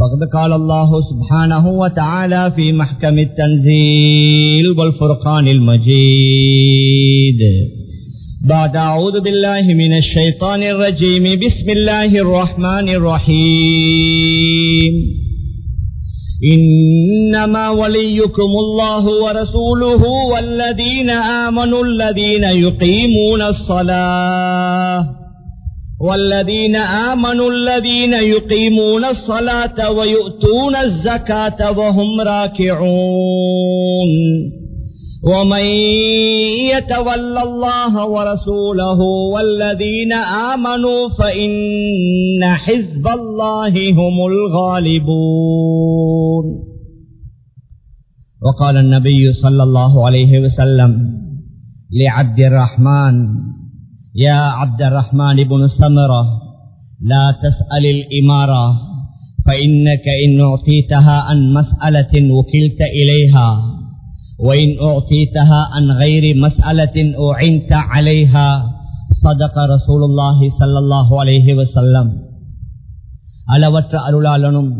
فقد قال الله سبحانه وتعالى في محكم التنزيل والفرقان المجيد. بعد أعوذ بالله من الشيطان الرجيم. بسم الله الرحمن الرحيم. إنما وليكم الله ورسوله والذين آمنوا الذين يقيمون الصلاة. والذين آمنوا الذين يقيمون الصلاة ويؤتون الزكاة وهم راكعون. ومن يتول الله ورسوله والذين آمنوا فإن حزب الله هم الغالبون. وقال النبي صلى الله عليه وسلم لعبد الرحمن يا عبد الرحمن بن سمرة لا تسأل الإمارة فإنك إن أعطيتها عن مسألة وكلت إليها وإن أعطيتها عن غير مسألة أعنت عليها صدق رسول الله صلى الله عليه وسلم அளவற்ற அருளாளனும்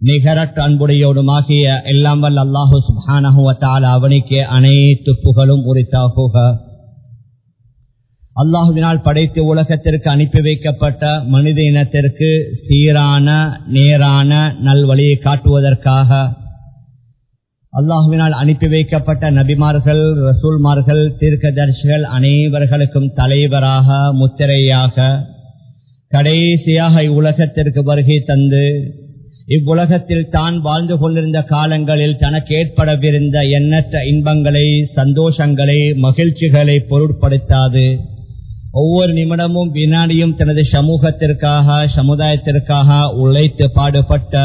நிகரற்ற அன்புடையோடுமாகிய எல்லாம் வல்ல அல்லாஹு சுபானகுவத்தால அவனுக்கு அனைத்து புகழும் உரித்தாகுக அல்லாஹுவினால் படைத்து உலகத்திற்கு அனுப்பி வைக்கப்பட்ட மனித இனத்திற்கு சீரான நேரான நல்வழியை காட்டுவதற்காக அல்லாஹுவினால் அனுப்பி வைக்கப்பட்ட நபிமார்கள் ரசூல்மார்கள் தீர்க்கதர்சிகள் அனைவர்களுக்கும் தலைவராக முத்திரையாக கடைசியாக இவ்வுலகத்திற்கு வருகை தந்து இவ்வுலகத்தில் தான் வாழ்ந்து கொண்டிருந்த காலங்களில் தனக்கு ஏற்படவிருந்த எண்ணற்ற இன்பங்களை சந்தோஷங்களை மகிழ்ச்சிகளை பொருட்படுத்தாது. ஒவ்வொரு நிமிடமும் வினாடியும் தனது சமூகத்திற்காக சமுதாயத்திற்காக உழைத்து பாடுபட்ட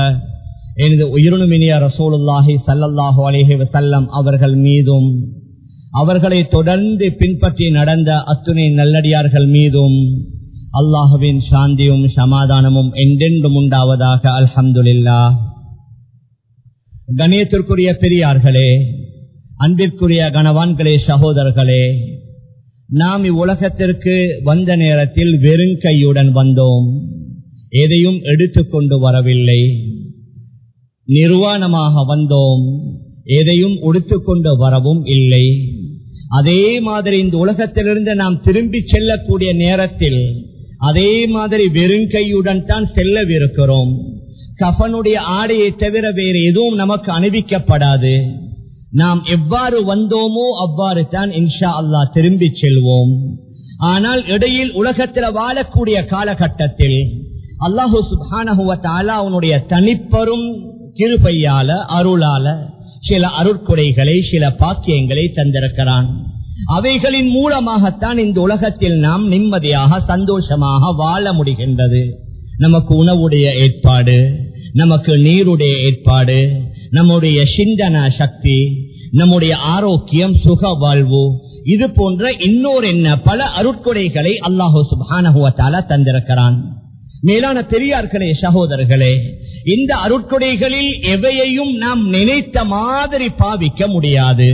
எனது உயிரினுமினிய ரசூலுல்லாஹி சல்லல்லாஹு அலேஹி வசல்லம் அவர்கள் மீதும் அவர்களை தொடர்ந்து பின்பற்றி நடந்த அத்துணை நல்லடியார்கள் மீதும் அல்லாஹுவின் சாந்தியும் சமாதானமும் என்றென்றும் உண்டாவதாக அல்ஹம்துல்லா கணியத்திற்குரிய பெரியார்களே அன்பிற்குரிய கணவான்களே சகோதரர்களே நாம் இவ்வுலகத்திற்கு வந்த நேரத்தில் வெறுங்கையுடன் வந்தோம். எதையும் எடுத்துக்கொண்டு வரவில்லை. நிர்வாணமாக வந்தோம். எதையும் உடுத்துக்கொண்டு வரவும் இல்லை. அதே மாதிரி இந்த உலகத்திலிருந்து நாம் திரும்பி செல்லக்கூடிய நேரத்தில் அதே மாதிரி வெறுங்கையுடன் தான் செல்லவிருக்கிறோம். கஃபனுடைய ஆடையை தவிர வேறு எதுவும் நமக்கு அணிவிக்கப்படாது. நாம் எவ்வாறு வந்தோமோ அவ்வாறு தான் இன்ஷா அல்லா திரும்பி செல்வோம். ஆனால் இடையில் உலகத்தில் வாழக்கூடிய காலகட்டத்தில் அல்லாஹு சுபானகுவத்தால அவனுடைய தனிப்பெரும் கிருபையால அருளால சில அருட்குறைகளை சில பாக்கியங்களை தந்திருக்கிறான். அவைகளின் மூலமாகத்தான் இந்த உலகத்தில் நாம் நிம்மதியாக சந்தோஷமாக வாழ முடிகின்றது. நமக்கு உணவுடைய ஏற்பாடு நமக்கு நீருடைய ஏற்பாடு நம்முடைய சிந்தன சக்தி நம்முடைய ஆரோக்கியம் சுக வாழ்வு இது போன்ற இன்னொரு என்ன பல அருட்கொடைகளை அல்லாஹோ சுபானகுவத்தால தந்திருக்கிறான். மேலான பெரியார்களே சகோதரர்களே இந்த அருட்கொடைகளில் எவையையும் நாம் நினைத்த மாதிரி பாவிக்க முடியாது.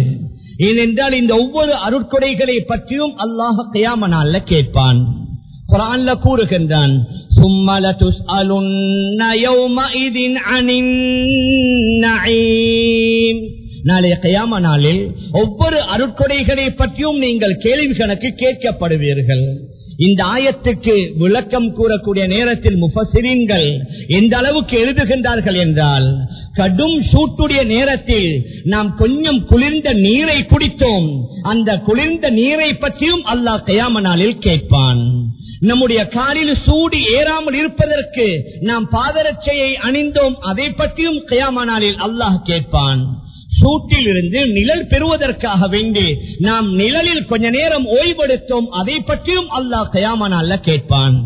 ஏனென்றால் இந்த ஒவ்வொரு அருட்கொடைகளை பற்றியும் அல்லாஹ் கயாமனால கேட்பான். குரான்ல கூறுகின்றான் நாளைய கயாம நாளில் ஒவ்வொரு அருட்கொடைகளை பற்றியும் நீங்கள் கேள்வி கணக்கு கேட்கப்படுவீர்கள். இந்த ஆயத்துக்கு விளக்கம் கூறக்கூடிய நேரத்தில் முஃபசிரீன்கள் எந்த அளவுக்கு எழுதுகின்றார்கள் என்றால் கடும் சூட்டுடைய நேரத்தில் நாம் கொஞ்சம் குளிர்ந்த நீரை குடித்தோம். அந்த குளிர்ந்த நீரை பற்றியும் அல்லாஹ் கயாம நாளில் கேட்பான். நம்முடைய காலில் சூடு ஏறாமல் இருப்பதற்கு நாம் பாதரட்சையை அணிந்தோம். அதை பற்றியும் கயாமானாலில் அல்லாஹ் கேட்பான். சூட்டில் இருந்து நிழல் பெறுவதற்காக வேண்டி நாம் நிழலில் கொஞ்ச நேரம் ஓய்வெடுத்தோம். அதை பற்றியும் அல்லாஹ் கயாமானால கேட்பான்.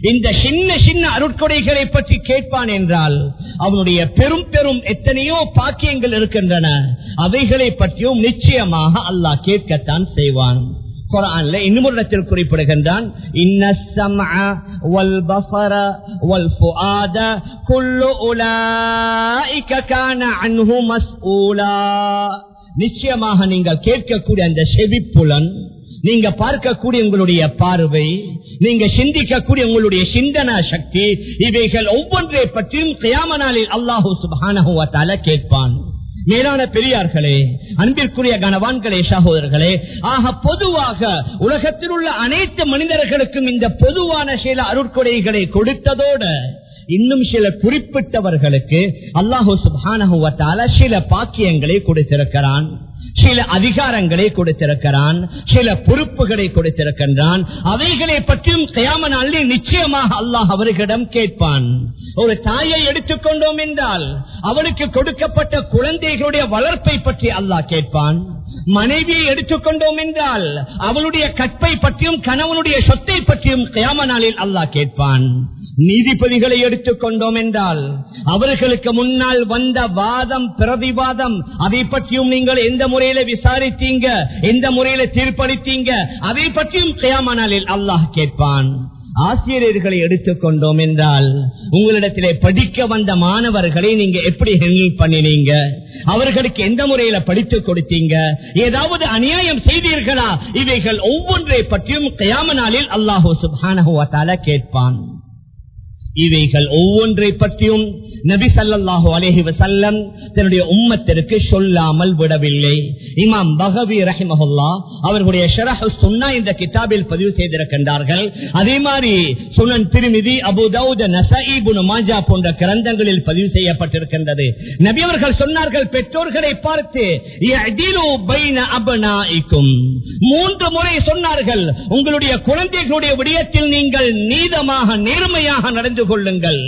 இந்த சின்ன சின்ன அருட்கொடைகளை பற்றி கேட்பான் என்றால் அவனுடைய பெரும் பெரும் எத்தனையோ பாக்கியங்கள் இருக்கின்றன. அவைகளை பற்றியும் நிச்சயமாக அல்லாஹ் கேட்கத்தான் செய்வான். குரான்ல இன்னும் ஒரு இடத்தில் குறிப்பிடுகின்றான் நிச்சயமாக நீங்கள் கேட்கக்கூடிய அந்த செவிப்புலன் நீங்க பார்க்கக்கூடிய உங்களுடைய பார்வை நீங்க சிந்திக்கக்கூடிய உங்களுடைய சிந்தனா சக்தி இவைகள் ஒவ்வொன்றை பற்றியும் கியாம நாளில் அல்லாஹூ சுபானஹு கேட்பான். மேலான பெரியார்களே அன்பிற்குரிய கனவான்களே சகோதரர்களே ஆக பொதுவாக உலகத்தில் உள்ள அனைத்து மனிதர்களுக்கும் இந்த பொதுவான சில அருட்கொடைகளை கொடுத்ததோட இன்னும் சில குறிப்பிட்டவர்களுக்கு அல்லாஹூ சுபானஹுவத்தால சில பாக்கியங்களை கொடுத்திருக்கிறான். சில அதிகாரங்களை கொடுத்திருக்கிறான் சில பொறுப்புகளை கொடுத்திருக்கின்றான். அவைகளை பற்றியும் கயாம நாளில் நிச்சயமாக அல்லாஹ் அவர்களிடம் கேட்பான். ஒரு தாயை எடுத்துக்கொண்டோம் என்றால் அவளுக்கு கொடுக்கப்பட்ட குழந்தைகளுடைய வளர்ப்பை பற்றி அல்லாஹ் கேட்பான். மனைவியை எடுத்துக்கொண்டோம் என்றால் அவளுடைய கற்பை பற்றியும் கணவனுடைய சொத்தை பற்றியும் கயாம நாளில் அல்லாஹ் கேட்பான். நீதிபதிகளை எடுத்துக்கொண்டோம் என்றால் அவர்களுக்கு முன்னால் வந்த வாதம் பிரதிவாதம் அதை பற்றியும் நீங்கள் எந்த முறையில விசாரித்தீங்க எந்த முறையில தீர்ப்பளித்தீங்க அதை பற்றியும் செய்யாமனாலில் அல்லாஹ் கேட்பான். ஆசிரியர்களை எடுத்துக்கொண்டோம் என்றால் உங்களிடத்திலே படிக்க வந்த மாணவர்களை நீங்க எப்படி ஹெண்டில் பண்ணினீங்க? அவர்களுக்கு எந்த முறையில படித்து கொடுத்தீங்க? ஏதாவது அநியாயம் செய்தீர்களா? இவைகள் ஒவ்வொன்றை பற்றியும் கயாம நாளில் அல்லாஹோ சுபானஹுவத்தால கேட்பான். இவைகள் ஒவ்வொன்றை பற்றியும் நபி சல்லாஹூ அலேஹி வசல்லம் தன்னுடைய உம்மத்திற்கு சொல்லாமல் விடவில்லை. இமாம் பகவி ரஹிமஹுல்லா அவர்களுடைய ஷரஹ் சுன்னா இந்த கிதாபில் பதிவு செய்திருக்கின்றார்கள். அதே மாதிரி சுனன் திருமிதி அபு தௌத மாஜா போன்ற கிரந்தங்களில் பதிவு செய்யப்பட்டிருக்கின்றது. நபி அவர்கள் சொன்னார்கள் பெற்றோர்களை பார்த்து மூன்று முறை சொன்னார்கள் உங்களுடைய குழந்தைகளுடைய விடயத்தில் நீங்கள் நீதமாக நேர்மையாக நடந்து கொள்ளுங்கள்.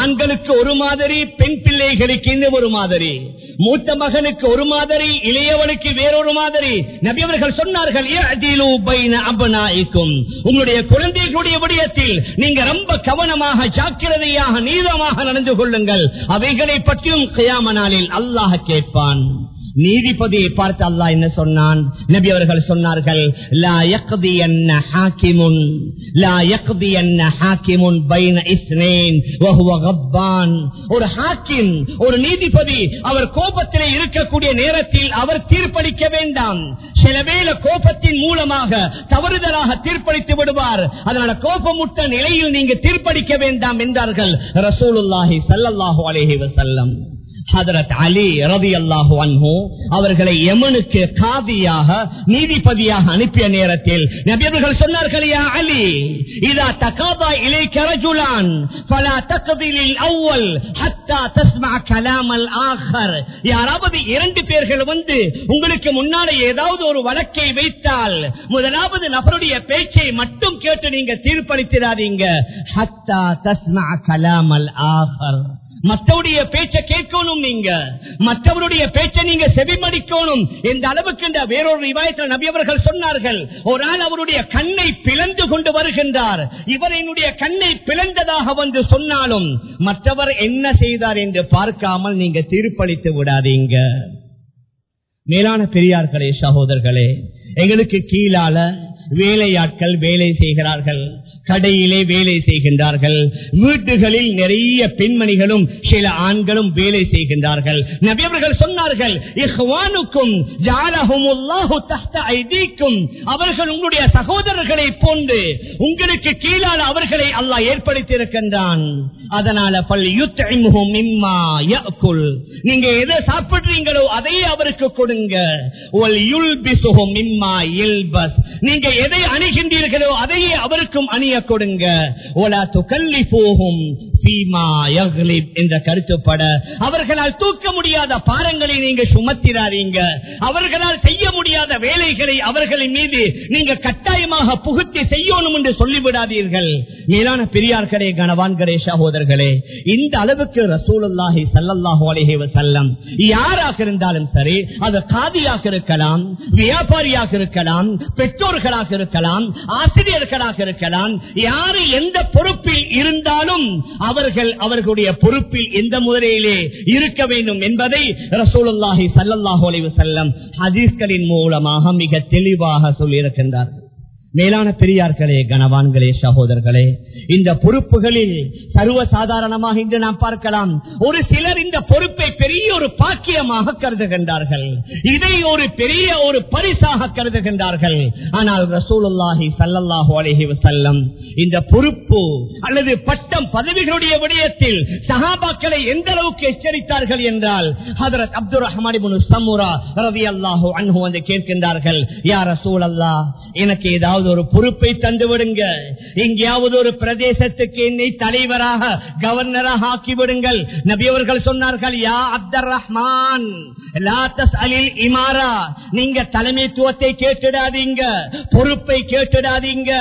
ஆண்களுக்கு ஒரு மாதிரி பெண் பிள்ளைகளுக்கு இன்னும் ஒரு மாதிரி. மூத்த மகனுக்கு ஒரு மாதிரி இளையவனுக்கு வேறொரு மாதிரி. நபியவர்கள் சொன்னார்கள் உங்களுடைய குழந்தைகளுடைய விடயத்தில் நீங்க ரொம்ப கவனமாக ஜாக்கிரதையாக நீளமாக நடந்து கொள்ளுங்கள். அவைகளை பற்றியும் கயாம நாளில் அல்லாஹ் கேட்பான். நீதிபதியை பார்த்து அல்லா என்ன சொன்னான்? நபி அவர்கள் சொன்னார்கள் ஒரு ஹாக்கிம் ஒரு நீதிபதி அவர் கோபத்திலே இருக்கக்கூடிய நேரத்தில் அவர் தீர்ப்பளிக்க வேண்டாம். சில வேளை கோபத்தின் மூலமாக தவறுதலாக தீர்ப்பளித்து விடுவார். அதனால கோபமுட்ட நிலையில் நீங்க தீர்ப்பளிக்க வேண்டாம் என்றார்கள் ரசூலுல்லாஹி சல்லல்லாஹு அலேஹி வசல்லம் ஹதரத் அலி ரவி அல்லாஹு அன்ஹு அவர்களை எமனுக்கு காதியாக நீதிபதியாக அனுப்பிய நேரத்தில் நபியவர்கள் சொன்னார்கள் யா அலி இதா தகாபா இலை கரஜுலான் தக்கதிலில் அவ்வல் ஹத்தா தஸ்மா கலாமல் ஆஹர். யாராவது இரண்டு பேர்கள் வந்து உங்களுக்கு முன்னால ஏதாவது ஒரு வழக்கை வைத்தால் முதலாவது நபருடைய பேச்சை மட்டும் கேட்டு நீங்க தீர்ப்பளித்திடாதீங்க ஹத்தா தஸ்மா கலாமல் ஆஹர். மற்றவருடைய பேச்சை கேட்கணும் நீங்க. மற்றவருடைய பேச்சை நீங்க செவிமடிக்கணும் இந்த அளவுக்கு இந்த வேறொரு ரிவாயத்தில் நபியவர்கள் சொன்னார்கள். ஒரு ஆள் அவருடைய கண்ணை பிளந்து கொண்டு வருகின்றார். இவர் என்னுடைய கண்ணை பிளந்ததாக வந்து சொன்னாலும் மற்றவர் என்ன செய்தார் என்று பார்க்காமல் நீங்க தீர்ப்பளித்து விடாதீங்க. மேலான பெரியார்களே சகோதரர்களே எங்களுக்கு கீழால வேலையாட்கள் வேலை செய்கிறார்கள். கடையிலே வேலை செய்கின்றார்கள். வீட்டுகளில் நிறைய பெண்மணிகளும் சில ஆண்களும் வேலை செய்கின்றார்கள். நபியவர்கள் சொன்னார்கள் அவர்கள் உங்களுடைய சகோதரர்களை போன்று உங்களுக்கு கீழான அவர்களை அல்லாஹ் ஏற்படுத்தி இருக்கின்றான் அதனால பல் யுத்இமுஹும் நீங்க எதை சாப்பிடுறீங்களோ அதையே அவருக்கு கொடுங்க. நீங்க எதை அணுகின்றீர்களோ அதையே அவருக்கும் அணிய கொடுங்க. ஒலா துக்கல்லி போகும் என்ற கருத்துப்பட. அவர்களால் தூக்க முடியாத பாரங்களை நீங்க சுமத்திராதீங்க. அவர்களால் செய்ய முடியாத வேலைகளை அவர்களின் மீது நீங்க கட்டாயமாக புகுத்தி செய்யணும் என்று சொல்லிவிடாதீர்கள். மேலான பெரியார்களே கனவான்களே சகோதரர்களே இந்த அளவுக்கு ரசூலுல்லாஹி ஸல்லல்லாஹு அலைஹி வஸல்லம் யாராக இருந்தாலும் சரி அது காதியாக இருக்கலாம் வியாபாரியாக இருக்கலாம் பெற்றோர்களாக இருக்கலாம் ஆசிரியர்களாக இருக்கலாம் யாரு எந்த பொறுப்பில் இருந்தாலும் அவர்கள் அவர்களுடைய பொறுப்பில் எந்த முறையிலே இருக்க வேண்டும் என்பதை ரசூலுல்லாஹி சல்லாஹ் செல்லம் வஸல்லம் ஹதீஸ்களின் மூலமாக மிக தெளிவாக சொல்லியிருக்கின்றார்கள். மேலான பெரியார்களே கனவான்களே சகோதரர்களே இந்த பொறுப்புகளில் சர்வ சாதாரணமாக இன்று நாம் பார்க்கலாம். ஒரு சிலர் இந்த பொறுப்பை பெரிய ஒரு பாக்கியமாக கருதுகின்றார்கள். இதை ஒரு பெரிய ஒரு பரிசாக கருதுகின்றார்கள். ஆனால் ரசூலுல்லாஹி ஸல்லல்லாஹு அலஹி வசல்லம் இந்த பொறுப்பு அல்லது பட்டம் பதவிகளுடைய விடயத்தில் சஹாபாக்களை எந்த அளவுக்கு எச்சரித்தார்கள் என்றால் ஹதரத் அப்துல் ரஹ்மான் சமூரா ரவி அல்லாஹு அன்ஹு வந்து கேட்கின்றார்கள் யா அல்லா எனக்கு ஏதாவது ஏதாவது ஒரு பொறுப்பை தந்துவிடுங்க எங்கேயாவது ஒரு பிரதேசத்துக்கு என்னை தலைவராக கவர்னராக ஆக்கிவிடுங்கள் நபியவர்கள் சொன்னார்கள் யா அப்தர் இமாரா நீங்க தலைமைத்துவத்தை கேட்டுடாதீங்க பொறுப்பை கேட்டுடாதீங்க.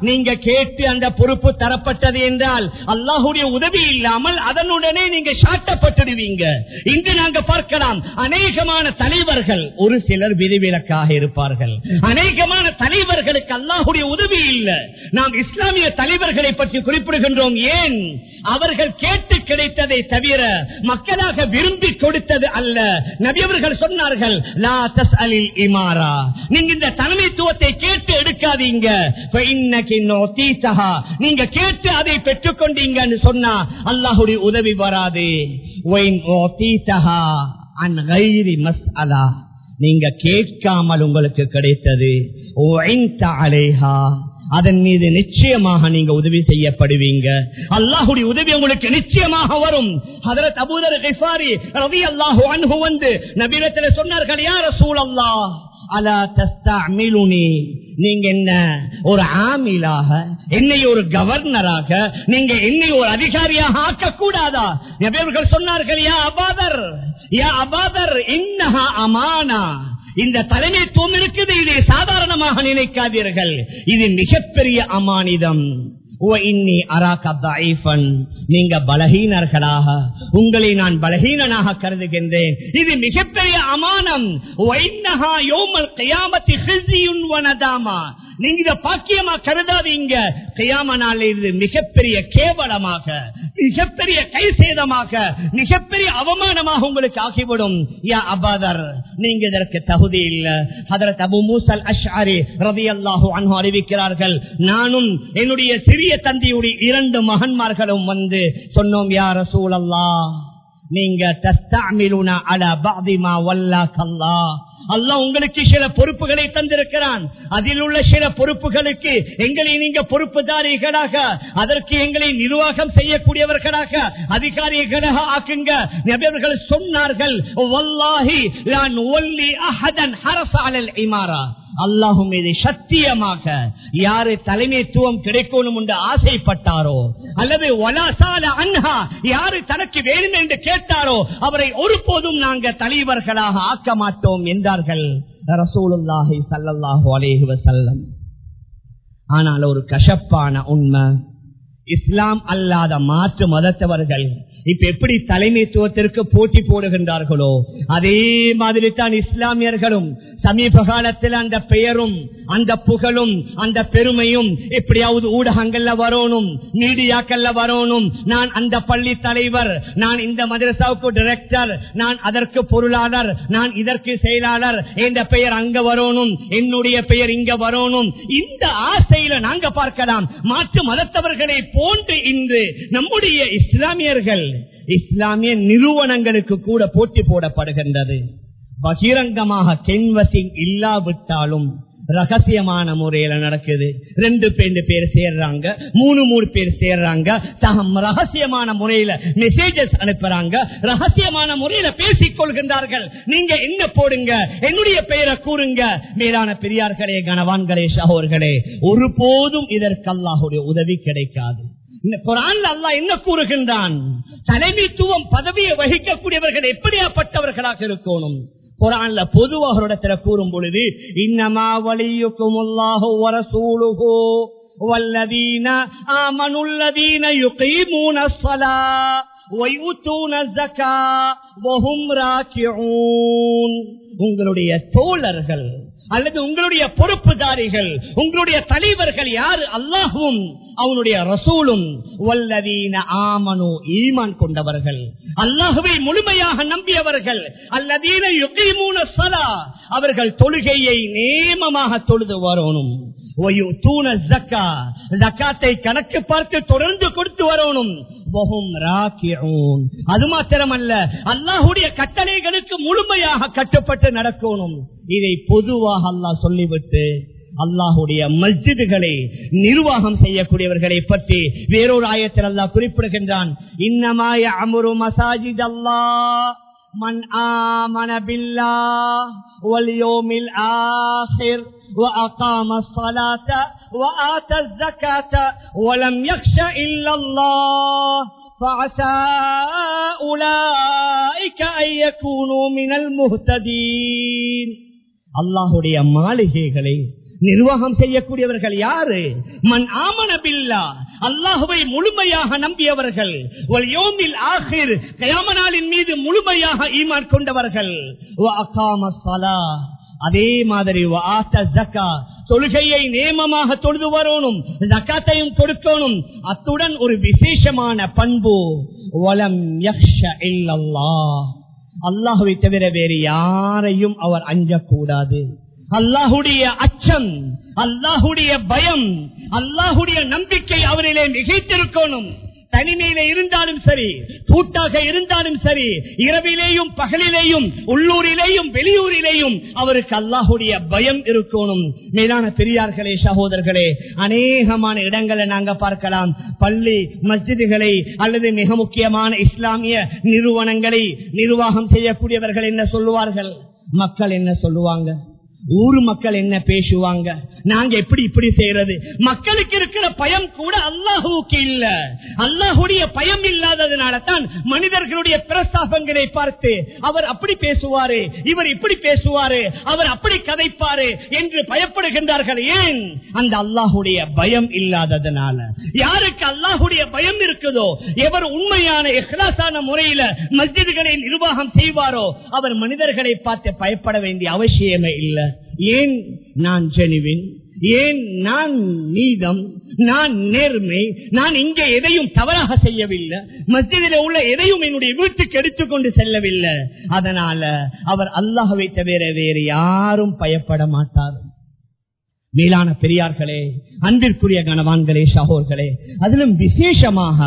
நீங்க கேட்டு அந்த பொறுப்பு தரப்பட்டது என்றால் அல்லாஹுடைய உதவி இல்லாமல் அதனுடனே நீங்க சாட்டப்பட்டுடுவீங்க. இன்று நாங்க பார்க்கலாம் அநேகமான தலைவர்கள் இருப்பார்கள் ஒரு சிலர் விதிவிலக்காக இருப்பார்கள். அநேகமான தலைவர்களுக்கு அல்லாஹுடைய உதவி இல்லை. நாம் இஸ்லாமிய தலைவர்களை பற்றி குறிப்பிடுகின்றோம். ஏன்? அவர்கள் கேட்டு கிடைத்ததை தவிர மக்களாக விரும்பி கொடுத்தது அல்ல. நபியவர்கள் சொன்னார்கள் இமாரா. நீங்க இந்த தலைமைத்துவத்தை கேட்டு எடுக்காதீங்க. நீங்க கேட்டு அதை பெற்றுக் கொண்டீங்கன்னு சொன்னா அல்லாஹுடைய உதவி வராது. அன் மஸ் அலா நீங்க கேட்காமல் உங்களுக்கு கிடைத்தது. அலேஹா. அதன் மீது நிச்சயமாக நீங்க உதவி செய்யப்படுவீங்க. அல்லாஹுடைய உதவி உங்களுக்கு நிச்சயமாக வரும். ஹதரத் அபூதர் வந்து நபிரத்தில் சொன்னார்கள் யார் சூழல்லா அலா தஸ்தா அமிலுனி நீங்க என்ன? ஒரு ஆமிலாக என்னை ஒரு கவர்னராக நீங்க என்னை ஒரு அதிகாரியாக ஆக்கக்கூடாதா? நபியவர்கள் சொன்னார்கள் யா அபாதர் யா அபாதர் இன்னஹா அமானா. இந்த தலைமைத்துவம் இருக்குது இதை சாதாரணமாக நினைக்காதீர்கள். இது மிகப்பெரிய அமானிதம். நீங்க பலகீனர்களாக. உங்களை நான் பலகீனனாக கருதுகின்றேன். இது மிகப்பெரிய அமானம். நீங்க இதை பாக்கியமா கருதாதீங்க. கையாமனால் இது மிகப்பெரிய கேவலமாக மிகப்பெரிய கை சேதமாக மிகப்பெரிய அவமானமாக உங்களுக்கு ஆகிவிடும். யா அபாதர் நீங்க இதற்கு தகுதி இல்லை. அதற்கு அபு மூசல் அஷ்ஆரி ரவி அல்லாஹு அறிவிக்கிறார்கள் நானும் என்னுடைய சிறிய தந்தையுடைய இரண்டு மகன்மார்களும் வந்து சொன்னோம் யார் சூழல்லா நீங்க தஸ்தாமிலுனா அட பாதிமா வல்லா கல்லா அல்ல உங்களுக்கு சில பொறுப்புகளை தந்திருக்கிறான். அதில் உள்ள சில பொறுப்புகளுக்கு எங்களை நீங்க பொறுப்புதாரிகளாக அதற்கு எங்களை நிர்வாகம் செய்யக்கூடியவர்களாக அதிகாரிகளாக ஆக்குங்க. நபியவர்கள் சொன்னார்கள் வல்லாஹி ஒல்லி அஹதன் இமாரா. அல்லாஹும் இதை சத்தியமாக யாரு தலைமைத்துவம் கிடைக்கணும் என்று ஆசைப்பட்டாரோ அல்லது அன்ஹா யாரு தனக்கு வேண்டும் என்று கேட்டாரோ அவரை ஒருபோதும் நாங்க தலைவர்களாக ஆக்க மாட்டோம் என்றார்கள். ரசூலுல்லாஹி ஸல்லல்லாஹு அலைஹி ஆனால் ஒரு கஷப்பான உண்மை இஸ்லாம் அல்லாத மாற்று மதத்தவர்கள் இப்ப எப்படி தலைமைத்துவத்திற்கு போட்டி போடுகின்றார்களோ அதே மாதிரி தான் இஸ்லாமியர்களும் சமீப காலத்தில் அந்த பெயரும் அந்த புகழும் அந்த பெருமையும் எப்படியாவது ஊடகங்கள்ல வரணும் மீடியாக்கள்ல வரணும். நான் அந்த பள்ளி தலைவர் நான் இந்த மதரசாவுக்கு டைரக்டர் நான் அதற்கு பொருளாளர் நான் இதற்கு செயலாளர் என்ற பெயர் அங்க வரணும் என்னுடைய பெயர் இங்க வரணும். இந்த ஆசையில நாங்க பார்க்கலாம். மாற்று மதத்தவர்களை போன்று இன்று நம்முடைய இஸ்லாமியர்கள் இஸ்லாமிய நிறுவனங்களுக்கு கூட போட்டி போடப்படுகின்றது. பகிரங்கமாக கென்வசிங் இல்லாவிட்டாலும் ரகசியமான முறையில நடக்குது. ரெண்டு ரெண்டு பேர் சேர்றாங்க. மூணு மூணு பேர் சேர்றாங்க. சகம் ரகசியமான முறையில மெசேஜஸ் அனுப்புறாங்க. ரகசியமான முறையில பேசிக் கொள்கின்றார்கள். நீங்க என்ன போடுங்க? என்னுடைய பெயரை கூறுங்க. மேலான பெரியார்களே கனவான்களே சகோர்களே ஒருபோதும் இதற்கு அல்லாஹுடைய உதவி கிடைக்காது. குரான்ல அல்லாஹ் என்ன கூறுகின்றான்? தலைமைத்துவம் பதவியை வகிக்கக்கூடியவர்கள் எப்படியாப்பட்டவர்களாக இருக்கணும்? குரான்ல பொதுவாக இடத்துல கூறும் பொழுது இன்னமா வலியுக்கும் வரசூலுகோ والذين آمنوا الذين يقيمون الصلاة ويؤتون الزكاة وهم راكعون உங்களுடைய தோழர்கள் அல்லது உங்களுடைய பொறுப்புதாரிகள் உங்களுடைய தலைவர்கள் யாரு? அல்லாஹும் அவனுடைய ரசூலும் வல்லதீன ஆமனு ஈமான் கொண்டவர்கள். அல்லாஹுவை முழுமையாக நம்பியவர்கள். அல்லதீன யுகைமூன சதா அவர்கள் தொழுகையை நேமமாக தொழுது வரணும். கணக்கு பார்த்து தொடர்ந்து கொடுத்து வரணும் அது மாத்திரமல்ல அல்லாஹுடைய கட்டளைகளுக்கு முழுமையாக கட்டுப்பட்டு நடக்கணும். இதை பொதுவாக அல்லாஹ் சொல்லிவிட்டு அல்லாஹுடைய மஸ்ஜிதுகளை நிர்வாகம் செய்யக்கூடியவர்களை பற்றி வேறொரு ஆயத்தில் அல்லாஹ் குறிப்பிடுகின்றான். இன்னமாய அமுரு மசாஜித் அல்லாஹ் من آمن بالله واليوم الآخر وأقام الصلاة وآتى الزكاة ولم يخش إلا الله فعسى أولئك أن يكونوا من المهتدين الله மாளிகைகளை நிர்வாகம் செய்யக்கூடியவர்கள் யாரு? மண் ஆமன பில்லா. அல்லாஹுவை முழுமையாக நம்பியவர்கள். ஆகிர். கயாமனாலின் மீது முழுமையாக ஈமான் கொண்டவர்கள். அதே மாதிரி தொழுகையை நேமமாக தொழுது வரணும் ஜக்காத்தையும் கொடுக்கணும் அத்துடன் ஒரு விசேஷமான பண்பு. வலம் அல்லாஹுவை தவிர வேறு யாரையும் அவர் அஞ்சக்கூடாது. அல்லாஹுடைய அச்சம் அல்லாஹுடைய பயம் அல்லாஹுடைய நம்பிக்கை அவரிலே மிகைத்திருக்கணும் தனிமையில இருந்தாலும் சரி கூட்டாக இருந்தாலும் சரி இரவிலேயும் பகலிலேயும் உள்ளூரிலேயும் வெளியூரிலேயும் அவருக்கு அல்லாஹுடைய பயம் இருக்கணும். மேலான பெரியார்களே சகோதரர்களே அநேகமான இடங்களை நாங்க பார்க்கலாம். பள்ளி மஸ்ஜிதுகளை அல்லது மிக முக்கியமான இஸ்லாமிய நிறுவனங்களை நிர்வாகம் செய்யக்கூடியவர்கள் என்ன சொல்லுவார்கள்? மக்கள் என்ன சொல்லுவாங்க? ஊர் மக்கள் என்ன பேசுவாங்க? நாங்க எப்படி இப்படி செய்யறது? மக்களுக்கு இருக்கிற பயம் கூட அல்லாஹுக்கு இல்ல. அல்லாஹுடைய பயம் இல்லாததுனால தான் மனிதர்களுடைய பிரஸ்தாபங்களை பார்த்து அவர் அப்படி பேசுவாரு இவர் இப்படி பேசுவாரு அவர் அப்படி கதைப்பாரு என்று பயப்படுகின்றார்கள். ஏன்? அந்த அல்லாஹுடைய பயம் இல்லாததுனால. யாருக்கு அல்லாஹுடைய பயம் இருக்குதோ எவர் உண்மையான எஹ்லாசான முறையில மஸ்ஜிதுகளை நிர்வாகம் செய்வாரோ அவர் மனிதர்களை பார்த்து பயப்பட வேண்டிய அவசியமே இல்லை. ஏன் நான் ஜெனிவின்? ஏன் நான் நீதம்? நான் நேர்மை? நான் இங்கே எதையும் தவறாக செய்யவில்லை. மத்தியில உள்ள எதையும் என்னுடைய வீட்டுக்கு எடுத்துக்கொண்டு செல்லவில்லை. அதனால அவர் அல்லாஹவை தவிர வேறு யாரும் பயப்பட மாட்டார் மேலான பெரியார்களே அன்பிற்குரிய கனவான்களே சகோர்களே அதிலும் விசேஷமாக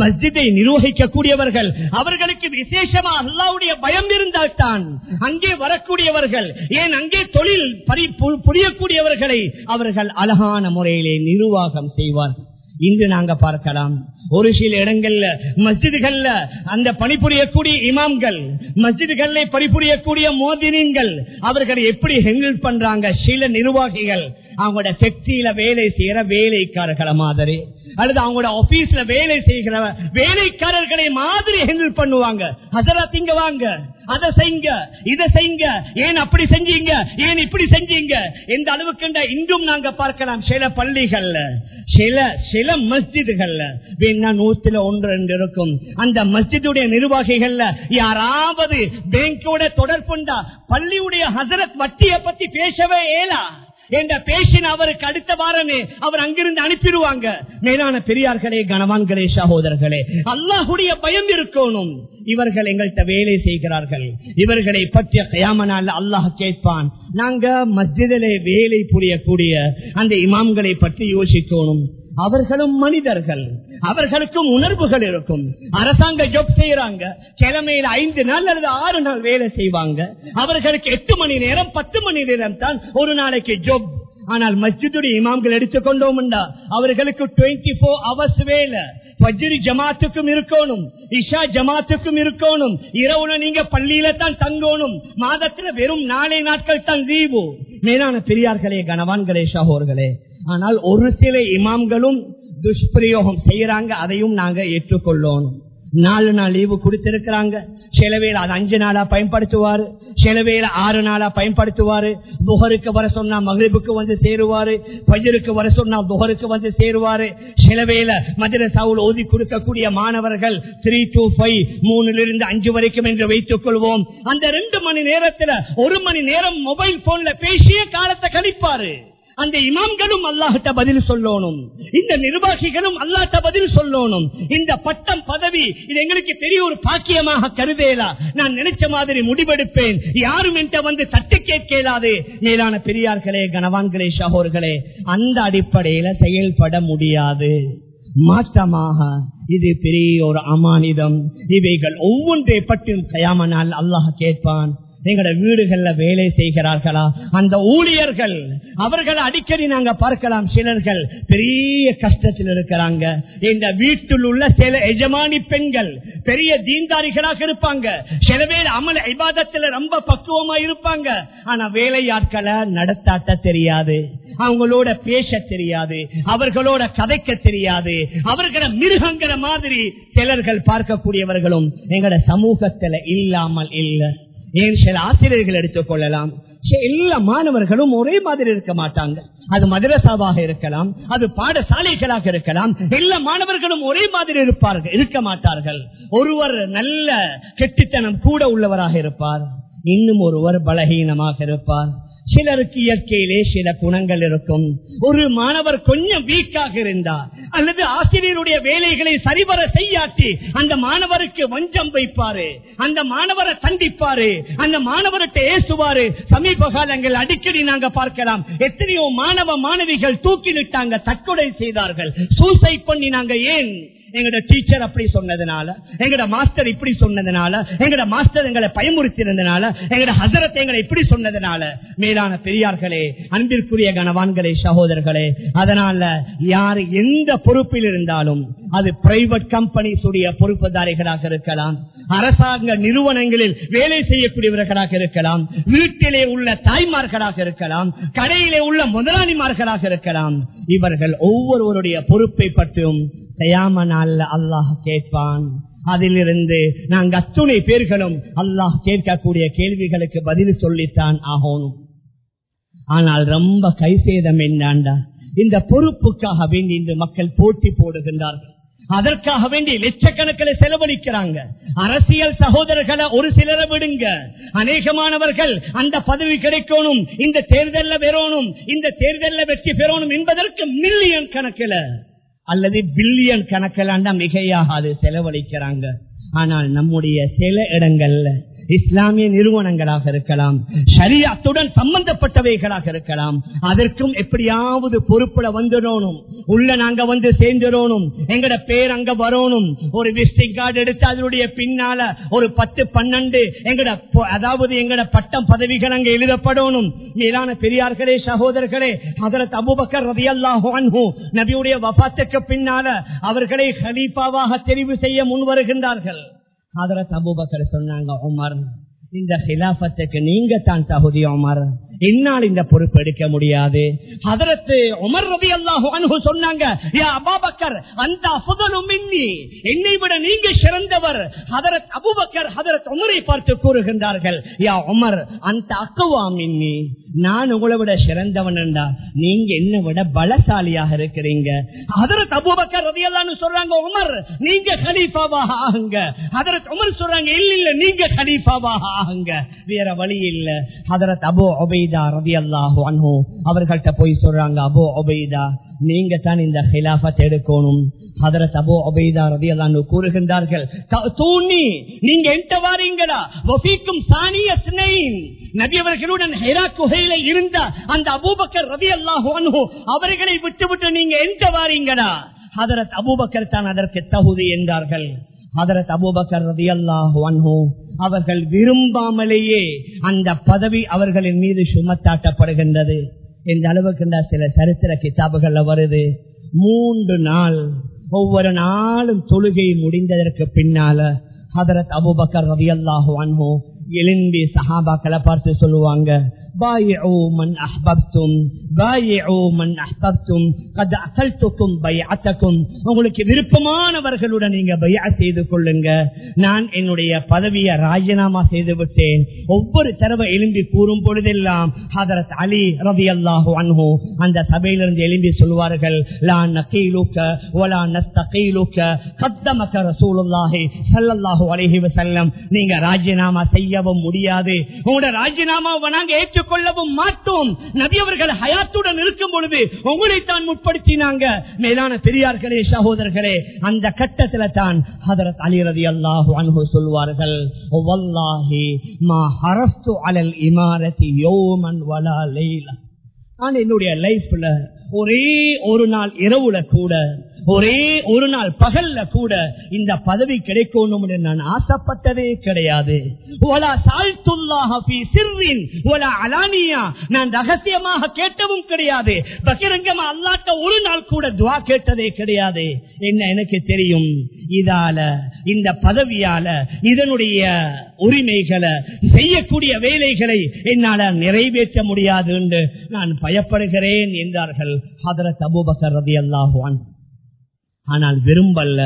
மஸ்ஜிதை நிர்வகிக்கக்கூடியவர்கள் அவர்களுக்கு விசேஷமா அல்லாவுடைய பயம் இருந்தால்தான் அங்கே வரக்கூடியவர்கள் ஏன் அங்கே தொழில் பறி புரியக்கூடியவர்களை அவர்கள் அழகான முறையிலே நிர்வாகம் செய்வார்கள். இன்று நாங்க பார்க்கலாம் ஒரு சில இடங்கள்ல மஸ்ஜிதுகள்ல அந்த பணிபுரியக்கூடிய இமாம்கள் மஸ்ஜிதுகள்ல பணிபுரியக்கூடிய மோதினீன்கள் அவர்களை எப்படி ஹெண்டில் பண்றாங்க? சில நிர்வாகிகள் அவங்களோட சக்தியில வேலை செய்யற வேலைக்காரர்கள மாதிரி. அல்லது அவங்களோட ஆபீஸ்ல வேலை செய்கிற வேலைக்காரர்களை மாதிரி ஹெண்டில் பண்ணுவாங்க. ஹசரத் இங்க வாங்க அதை செய்யுங்க இதை செய்ங்க ஏன் அப்படி செஞ்சீங்க ஏன் இப்படி செஞ்சீங்க? எந்த அளவுக்கு இன்றும் நாங்க பார்க்கலாம். சில பள்ளிகள்ல சில சில மஸ்ஜிதுகள்ல வேணா நூத்துல ஒன்று ரெண்டு இருக்கும். அந்த மஸ்ஜிதுடைய நிர்வாகிகள்ல யாராவது பேங்கோட தொடர்புண்டா பள்ளியுடைய ஹசரத் வட்டியை பத்தி பேசவே ஏலா என்ற பேசின அவருக்கு அடுத்த வாரமே அவர் அங்கிருந்து அனுப்பிடுவாங்க. மேலான பெரியார்களே கனவான்களே சகோதரர்களே அல்லாஹுடைய பயம் இருக்கணும். இவர்கள் எங்கள்கிட்ட வேலை செய்கிறார்கள். இவர்களை பற்றிய கயாமனால் அல்லாஹ் கேட்பான். நாங்க மஸ்ஜிதிலே வேலை புரியக்கூடிய அந்த இமாம்களை பற்றி யோசிக்கணும். அவர்களும் மனிதர்கள். அவர்களுக்கும் உணர்வுகள் இருக்கும். அரசாங்க ஜாப் செய்யறாங்க கிழமையில ஐந்து நாள் அல்லது ஆறு நாள் வேலை செய்வாங்க. அவர்களுக்கு எட்டு மணி நேரம் பத்து மணி நேரம் தான் ஒரு நாளைக்கு ஜாப் ஆனால் மஸ்ஜிதுடைய இமாம்கள் எடுத்துக்கொண்டோம் அவர்களுக்கு டுவெண்ட்டி போர் அவர்ஸ் வேலை. பஜ்ரி ஜமாத்துக்கும் இருக்கணும் இஷா ஜமாத்துக்கும் இருக்கணும் இரவுல நீங்க பள்ளியில தான் தங்கணும் மாதத்துல வெறும் நாளை நாட்கள் தான் லீவு. மேலான பெரியார்களே கனவான்களே சகோர்களே ஆனால் ஒரு சில இமாம்களும் துஷ்பிரயோகம் செய்யறாங்க அதையும் நாங்க ஏற்றுக்கொள்ளணும். நாலு நாள் லீவு கொடுத்திருக்கிறாங்க சில வேளை அது அஞ்சு நாளா பயன்படுத்துவாரு. சில ஆறு நாளா பயன்படுத்துவாரு. புகருக்கு வர சொன்னா மகிழ்வுக்கு வந்து சேருவாரு. பயிருக்கு வர சொன்னா புகருக்கு வந்து சேருவாரு. சில வேளை மதுரசாவில் ஓதி கொடுக்கக்கூடிய மாணவர்கள் த்ரீ டூ ஃபைவ் மூணுல இருந்து அஞ்சு வரைக்கும் என்று வைத்துக் கொள்வோம். அந்த ரெண்டு மணி நேரத்துல ஒரு மணி நேரம் மொபைல் போன்ல பேசிய காலத்தை கழிப்பாரு அந்த இமாம்களும் அல்லாஹிட்ட பதில் சொல்லணும். இந்த நிர்வாகிகளும் அல்லாட்ட பதில் சொல்லணும். இந்த பட்டம் பதவி இது எங்களுக்கு பெரிய ஒரு பாக்கியமாக கருதேலா. நான் நினைச்ச மாதிரி முடிவெடுப்பேன். யாரும் என்ற வந்து தட்டு கேட்கலாது. மேலான பெரியார்களே கனவான்களே சகோர்களே அந்த அடிப்படையில செயல்பட முடியாது. மாற்றமாக இது பெரிய ஒரு அமானிதம். இவைகள் ஒவ்வொன்றை பற்றியும் கயாமனால் அல்லாஹ் கேட்பான். எங்களோட வீடுகள்ல வேலை செய்கிறார்களா? அந்த ஊழியர்கள் அவர்களை அடிக்கடி நாங்க பார்க்கலாம். சிலர்கள் பெரிய கஷ்டத்தில் இருக்கிறாங்க. இந்த வீட்டில் உள்ள சில எஜமானி பெண்கள் பெரிய தீன்தாரிகளாக இருப்பாங்க. சில பேர் அமல் ஐபாதத்துல ரொம்ப பக்குவமா இருப்பாங்க. ஆனா வேலையாட்களை நடத்தாட்ட தெரியாது. அவங்களோட பேச தெரியாது. அவர்களோட கதைக்க தெரியாது. அவர்களை மிருகங்கிற மாதிரி சிலர்கள் பார்க்கக்கூடியவர்களும் எங்கட சமூகத்துல இல்லாமல் இல்லை. ஏன் சில ஆசிரியர்கள் எடுத்துக் கொள்ளலாம்? எல்லா மாணவர்களும் ஒரே மாதிரி இருக்க மாட்டாங்க. அது மதரசாவாக இருக்கலாம் அது பாடசாலைகளாக இருக்கலாம் எல்லா மாணவர்களும் ஒரே மாதிரி இருப்பார்கள் இருக்க மாட்டார்கள். ஒருவர் நல்ல கெட்டித்தனம் கூட உள்ளவராக இருப்பார். இன்னும் ஒருவர் பலகீனமாக இருப்பார். சிலருக்கு இயற்கையிலே சில குணங்கள் இருக்கும். ஒரு மாணவர் கொஞ்சம் வீக்காக இருந்தார். அல்லது ஆசிரியருடைய வேலைகளை சரிவர செய்யாட்டி அந்த மாணவருக்கு வஞ்சம் வைப்பாரு. அந்த மாணவரை தண்டிப்பாரு. அந்த மாணவர்கிட்ட ஏசுவாரு. சமீப காலங்கள் அடிக்கடி நாங்க பார்க்கலாம். எத்தனையோ மாணவ மாணவிகள் தூக்கிலிட்டாங்க தற்கொலை செய்தார்கள். சூசைட் பண்ணி நாங்க ஏன் எங்கட டீச்சர் அப்படி சொன்னதுனால எங்கட மாஸ்டர் இப்படி சொன்னதுனால எங்கட மாஸ்டர் எங்களை பயமுறுத்தினதுனால எங்கட ஹசரத் எங்களை இப்படி சொன்னதுனால மேலான பெரியார்களே அன்பிற்குரிய கனவான்களே சகோதரர்களே அதனால யார் எந்த பொறுப்பில் இருந்தாலும் அது பிரைவேட் கம்பெனிஸ் உடைய பொறுப்புதாரிகளாக இருக்கலாம் அரசாங்க நிறுவனங்களில் வேலை செய்யக்கூடியவர்களாக இருக்கலாம் வீட்டிலே உள்ள தாய்மார்களாக இருக்கலாம் கடையிலே உள்ள முதலாளிமார்களாக இருக்கலாம் இவர்கள் ஒவ்வொருவருடைய பொறுப்பை பற்றியும் செய்யாம நாள்ல அல்லாஹ் கேட்பான். அதிலிருந்து நாங்க அத்துணை பேர்களும் அல்லாஹ் கேட்கக்கூடிய கேள்விகளுக்கு பதில் சொல்லித்தான் ஆகணும். ஆனால் ரொம்ப கைசேதம் என்னாண்டா? இந்த பொறுப்புக்காக வேண்டி இந்த மக்கள் போட்டி போடுகின்றார்கள். அதற்காக வேண்டி லட்சக்கணக்கில் செலவழிக்கிறாங்க. அரசியல் சகோதரர்களை ஒரு சிலரை விடுங்க. அநேகமானவர்கள் அந்த பதவி கிடைக்கணும் இந்த தேர்தலில் பெறணும் இந்த தேர்தலில் வெற்றி பெறணும் என்பதற்கு மில்லியன் கணக்கில். அல்லது பில்லியன் கணக்கில் மிகையாகாது செலவழிக்கிறாங்க. ஆனால் நம்முடைய சில இடங்கள்ல இஸ்லாமிய நிறுவனங்களாக இருக்கலாம் ஷரியத்துடன் சம்பந்தப்பட்டவைகளாக இருக்கலாம். அதற்கும் எப்படியாவது பொறுப்புல வந்துடணும். உள்ள நாங்க வந்து சேர்ந்துடணும். எங்கட பேர் அங்க வரணும். ஒரு விசிட்டிங் கார்டு எடுத்து அதனுடைய பின்னால ஒரு பத்து பன்னெண்டு எங்கட அதாவது எங்கட பட்டம் பதவிகள் அங்க எழுதப்படணும். மேலான பெரியார்களே சகோதரர்களே அதற்கு தபுபக்கர் ரவி நபியுடைய வபாத்துக்கு பின்னால அவர்களை ஹலீஃபாவாக தெரிவு செய்ய முன் வருகின்றார்கள் ஹதரத் அபூபக்கர் சொன்னாங்க உமர். இந்த ஹிலாபத்துக்கு நீங்க தான் தகுதி உமர். என்னால் இந்த பொறுப்பு எடுக்க முடியாது. அதற்கு உமர் ரவி அல்லாஹு சொன்னாங்க அந்த அபுதலும் என்னை விட நீங்க சிறந்தவர். ஹதரத் அபுபக்கர் ஹதரத் உமரை பார்த்து கூறுகின்றார்கள் யா உமர் அந்த அக்குவா மின்னி. நான் உங்களை விட சிறந்தவன் என்றா? நீங்க என்ன விட பலசாலியாக இருக்கிறீங்க. ஹதரத் அபுபக்கர் ரவி அல்லான்னு சொல்றாங்க உமர் நீங்க கலீஃபாவாக ஆகுங்க. ஹதரத் உமர் சொல்றாங்க இல்ல இல்ல நீங்க கலீஃபாவாக ஆகுங்க. வேற வழி இல்ல. ஹதரத் அபோ ஒபைதா ரவி அல்லாஹு அன்ஹோ அவர்கள்ட்ட போய் சொல்றாங்க அபோ ஒபைதா நீங்க தான் இந்த ஹிலாபத் எடுக்கணும். ஹதரத் அபோ ஒபைதா ரவி அல்லான்னு கூறுகின்றார்கள் தூணி நீங்க எந்த வாரீங்களா? வஃபீக்கும் சானிய ஸ்னெயின் நபியவர்களுடன் ஹெரா குகையில இருந்த அந்த அபூபக்கர் ரவி அல்லாஹு அன்ஹோ அவர்களை விட்டு விட்டு நீங்க எந்த வாரீங்களா? ஹதரத் அபூபக்கர் தான் அதற்கு தகுதி என்றார்கள். ஹதரத் அபூபக்கர் ரதி அல்லாஹு அவர்கள் விரும்பாமலேயே அந்த பதவி அவர்களின் மீது சுமத்தாட்டப்படுகின்றது. இந்த அளவுக்கு சில சரித்திர கிதாபுகள்ல வருது. மூன்று நாள் ஒவ்வொரு நாளும் தொழுகை முடிந்ததற்கு பின்னால ஹதரத் அபுபக்கர் ரவி அல்லாஹு அன்போ எலும்பி சஹாபாக்களை பார்த்து சொல்லுவாங்க بايعوا من احببتم بايعوا من احببتم قد اكلتكم بيعتكم உங்களுக்கு விருப்பமானவர்களுடன் நீங்க பையா செய்து கொள்ளுங்க நான் என்னுடைய பதவியை ராஜினாமா செய்து விட்டேன் ஒவ்வொரு தடவை எழும்பி கூறும் பொழுதெல்லாம் ஹதரத் அலி ரவி அல்லாஹு அன்ஹு அந்த சபையிலிருந்து எழும்பி சொல்வார்கள் லா நகீலுக்க வலா நஸ்தகீலுக்க கத்தமக்க ரசூலுல்லாஹி ஸல்லல்லாஹு அலைஹி வஸல்லம் நீங்க ராஜினாமா செய்யவும் முடியாது உங்களோட ராஜினாமாவை நாங்க கொள்ளவும் மாட்டோம். நபி அவர்கள் ஹயாத்துடன் இருக்கும் பொழுது உங்களை தான் முற்படுத்தினாங்க. மேலான பெரியார்களே சகோதரர்களே அந்த கட்டத்துல தான் ஹதரத் அலி ரதி அல்லாஹு அன்ஹு சொல்வார்கள் அலல் இமாரதி யோமன் வலா நான் என்னுடைய லைஃப்ல ஒரே ஒரு நாள் இரவுல கூட ஒரே ஒரு நாள் பகல்ல கூட இந்த பதவி கிடைக்கணும் என்று நான் ஆசைப்பட்டதே கிடையாது. நான் ரகசியமாக கேட்டவும் கிடையாது. பகிரங்கமா அல்லாட்ட ஒரு நாள் கூட துவா கேட்டதே கிடையாது. என்ன எனக்கு தெரியும்? இதால இந்த பதவியால இதனுடைய உரிமைகளை செய்யக்கூடிய வேலைகளை என்னால நிறைவேற்ற முடியாது என்று நான் பயப்படுகிறேன் என்றார்கள் ஹதரத் அபூபக்கர் ரதி அல்லாஹுவான் ஆனால் விரும்பல்ல.